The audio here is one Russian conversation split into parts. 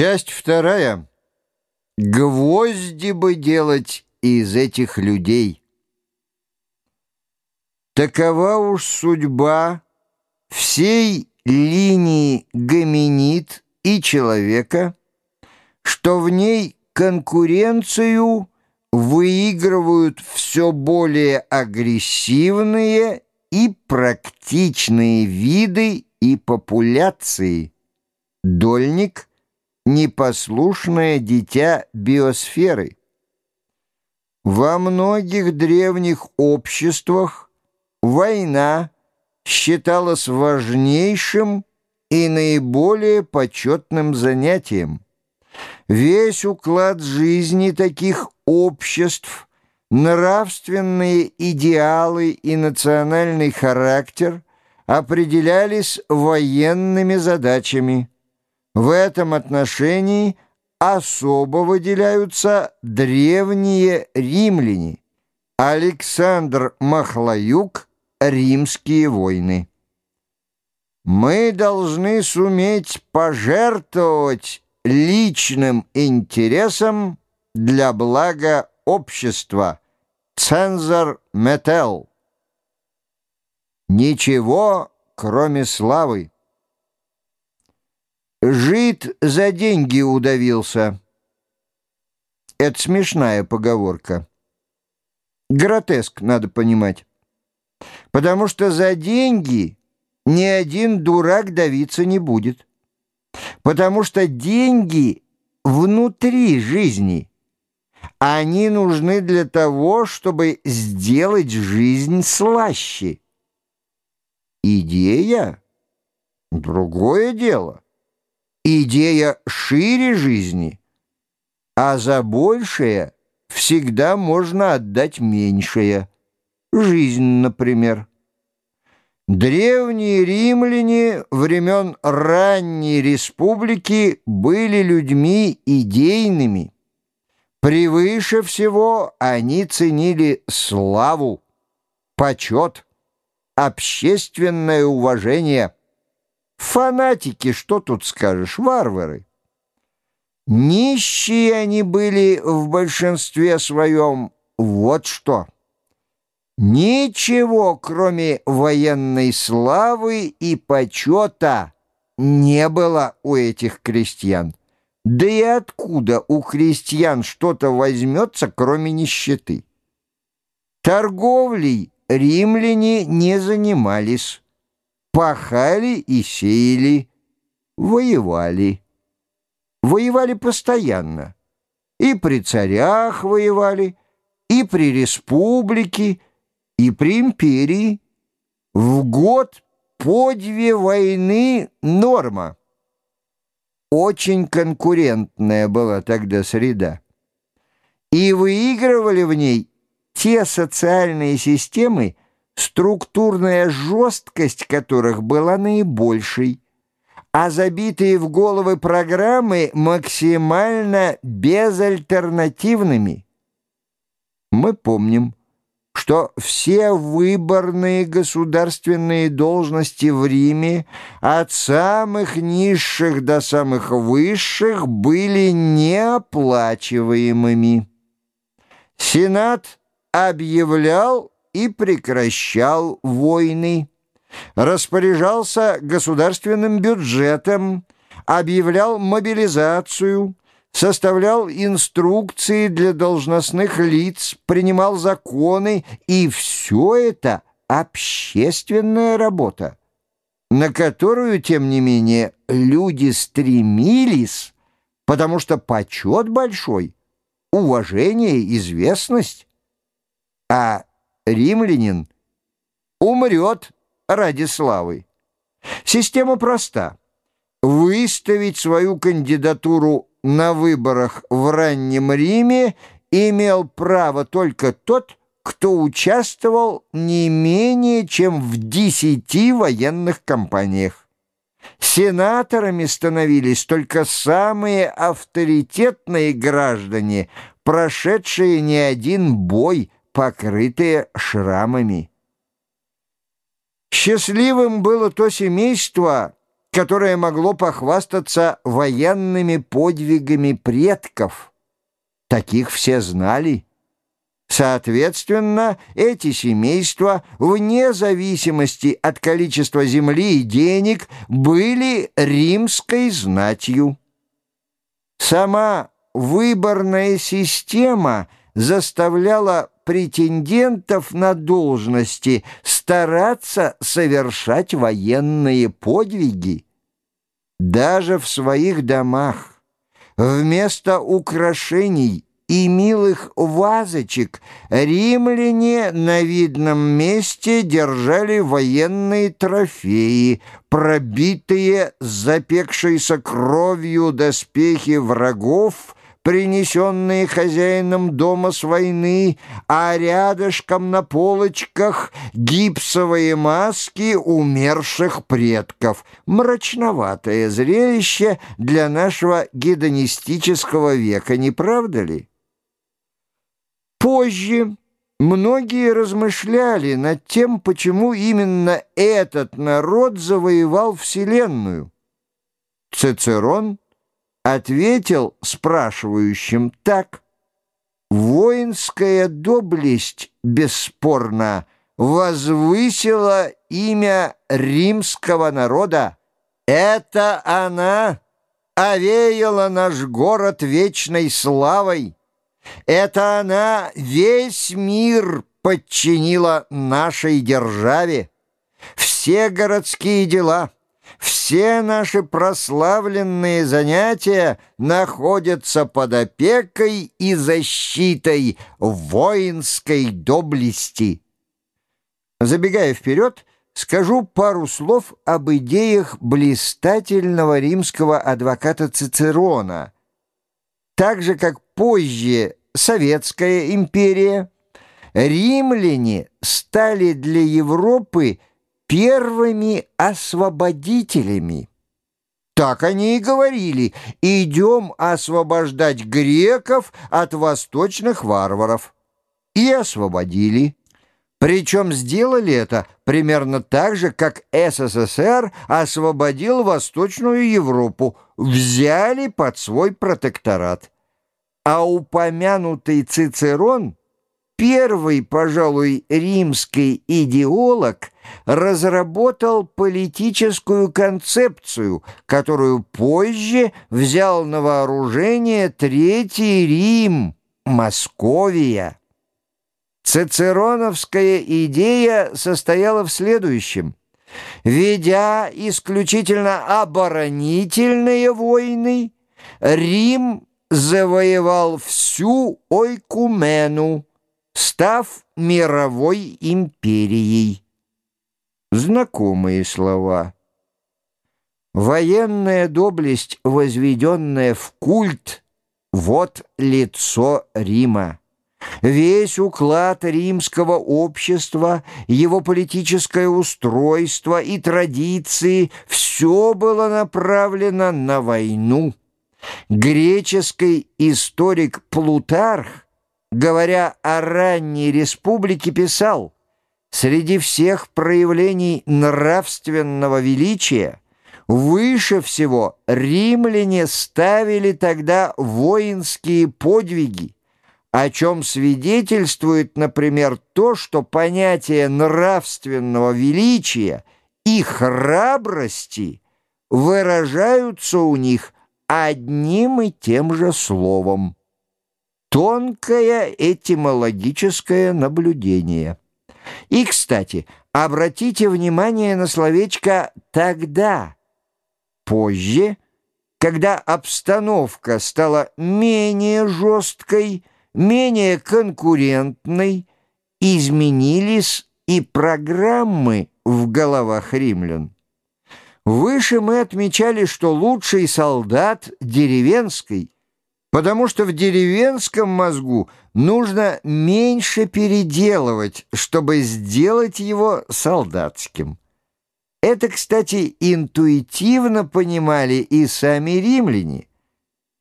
Часть вторая. Гвозди бы делать из этих людей. Такова уж судьба всей линии гоминид и человека, что в ней конкуренцию выигрывают все более агрессивные и практичные виды и популяции. Дольник – непослушное дитя биосферы. Во многих древних обществах война считалась важнейшим и наиболее почетным занятием. Весь уклад жизни таких обществ, нравственные идеалы и национальный характер определялись военными задачами – в этом отношении особо выделяются древние римляне. Александр Махлаюк «Римские войны». Мы должны суметь пожертвовать личным интересом для блага общества. Цензор Метел. Ничего, кроме славы. Жид за деньги удавился. Это смешная поговорка. Гротеск, надо понимать. Потому что за деньги ни один дурак давиться не будет. Потому что деньги внутри жизни. Они нужны для того, чтобы сделать жизнь слаще. Идея — другое дело идея шире жизни, а за большее всегда можно отдать меньшее. Жизнь, например. Древние римляне времен ранней республики были людьми идейными. Превыше всего они ценили славу, почет, общественное уважение – Фанатики, что тут скажешь, варвары. Нищие они были в большинстве своем, вот что. Ничего, кроме военной славы и почета, не было у этих крестьян. Да и откуда у крестьян что-то возьмется, кроме нищеты? Торговлей римляне не занимались пахали и сеяли, воевали. Воевали постоянно. И при царях воевали, и при республике, и при империи. В год по две войны норма. Очень конкурентная была тогда среда. И выигрывали в ней те социальные системы, структурная жесткость которых была наибольшей, а забитые в головы программы максимально безальтернативными. Мы помним, что все выборные государственные должности в Риме от самых низших до самых высших были неоплачиваемыми. Сенат объявлял и прекращал войны, распоряжался государственным бюджетом, объявлял мобилизацию, составлял инструкции для должностных лиц, принимал законы, и все это общественная работа, на которую, тем не менее, люди стремились, потому что почет большой, уважение, известность. А римлянин умрет ради славы. Система проста. Выставить свою кандидатуру на выборах в раннем Риме имел право только тот, кто участвовал не менее чем в десяти военных кампаниях. Сенаторами становились только самые авторитетные граждане, прошедшие не один бой, покрытые шрамами. Счастливым было то семейство, которое могло похвастаться военными подвигами предков. Таких все знали. Соответственно, эти семейства, вне зависимости от количества земли и денег, были римской знатью. Сама выборная система заставляла претендентов на должности стараться совершать военные подвиги. Даже в своих домах вместо украшений и милых вазочек римляне на видном месте держали военные трофеи, пробитые запекшейся кровью доспехи врагов, принесенные хозяином дома с войны, а рядышком на полочках гипсовые маски умерших предков. Мрачноватое зрелище для нашего гедонистического века, не правда ли? Позже многие размышляли над тем, почему именно этот народ завоевал Вселенную. Цицерон ответил спрашивающим так. «Воинская доблесть, бесспорно, возвысила имя римского народа. Это она овеяла наш город вечной славой». Это она весь мир подчинила нашей державе. Все городские дела, все наши прославленные занятия находятся под опекой и защитой воинской доблести. Забегая вперед, скажу пару слов об идеях блистательного римского адвоката Цицерона, так же, как позже Советская империя, римляне стали для Европы первыми освободителями. Так они и говорили, идем освобождать греков от восточных варваров. И освободили. Причем сделали это примерно так же, как СССР освободил Восточную Европу, взяли под свой протекторат. А упомянутый Цицерон, первый, пожалуй, римский идеолог, разработал политическую концепцию, которую позже взял на вооружение Третий Рим, Московия. Цицероновская идея состояла в следующем. Ведя исключительно оборонительные войны, Рим завоевал всю Ойкумену, став мировой империей. Знакомые слова. Военная доблесть, возведенная в культ, вот лицо Рима. Весь уклад римского общества, его политическое устройство и традиции — все было направлено на войну. Греческий историк Плутарх, говоря о ранней республике, писал «Среди всех проявлений нравственного величия выше всего римляне ставили тогда воинские подвиги, о чем свидетельствует, например, то, что понятие нравственного величия и храбрости выражаются у них одним и тем же словом. Тонкое этимологическое наблюдение. И, кстати, обратите внимание на словечко «тогда». Позже, когда обстановка стала менее жесткой, менее конкурентной, изменились и программы в головах римлян. Выше мы отмечали, что лучший солдат деревенский, потому что в деревенском мозгу нужно меньше переделывать, чтобы сделать его солдатским. Это, кстати, интуитивно понимали и сами римляне.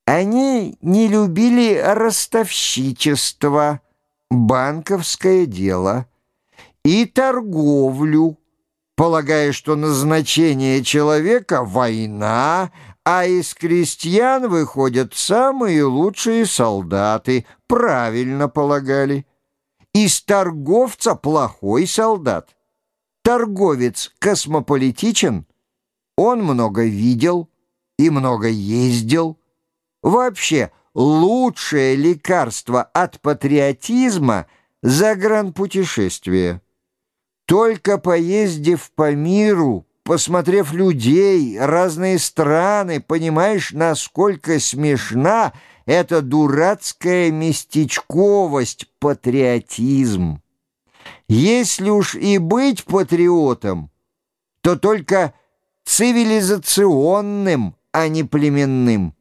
Они не любили ростовщичество, банковское дело и торговлю, полагая, что назначение человека — война, а из крестьян выходят самые лучшие солдаты, правильно полагали. Из торговца плохой солдат. Торговец космополитичен, он много видел и много ездил. Вообще, лучшее лекарство от патриотизма — загранпутешествие. Только поездив по миру, посмотрев людей, разные страны, понимаешь, насколько смешна эта дурацкая местечковость, патриотизм. Если уж и быть патриотом, то только цивилизационным, а не племенным.